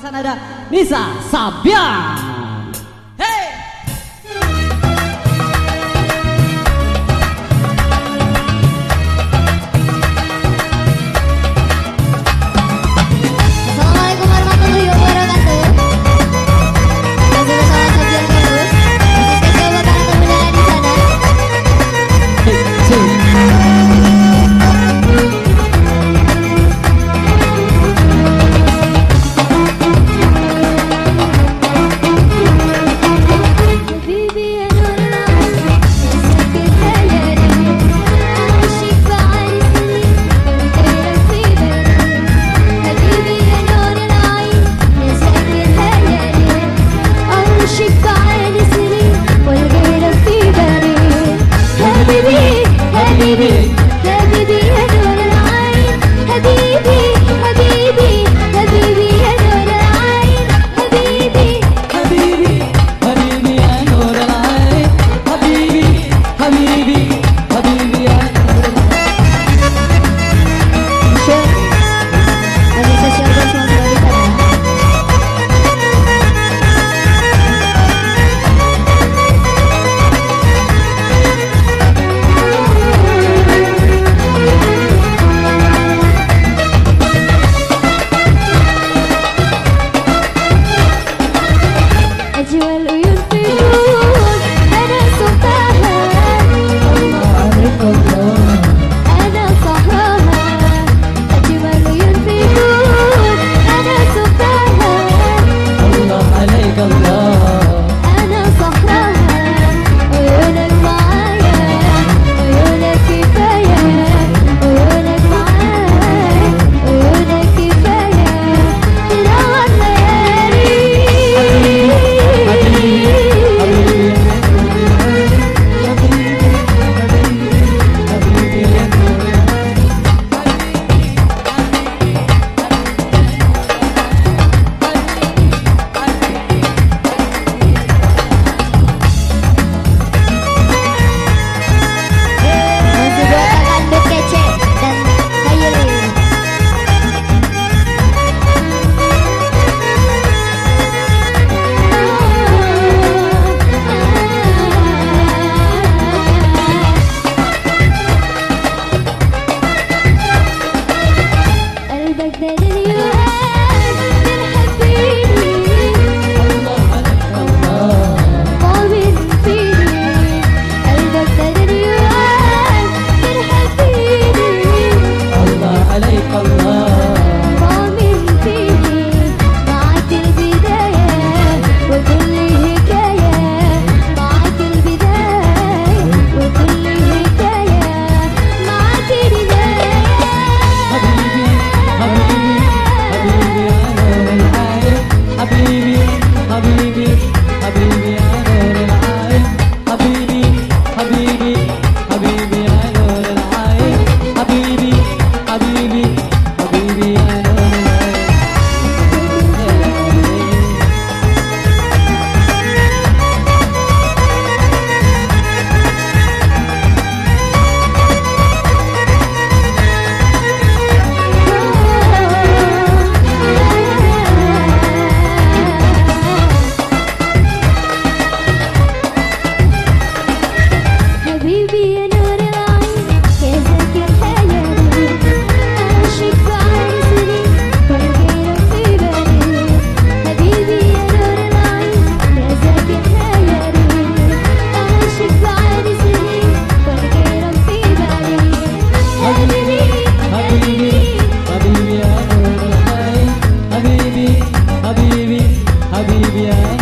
sana ada Nisa Sabian. حبيبي حبيبي يا نور العين حبيبي Habibia eh?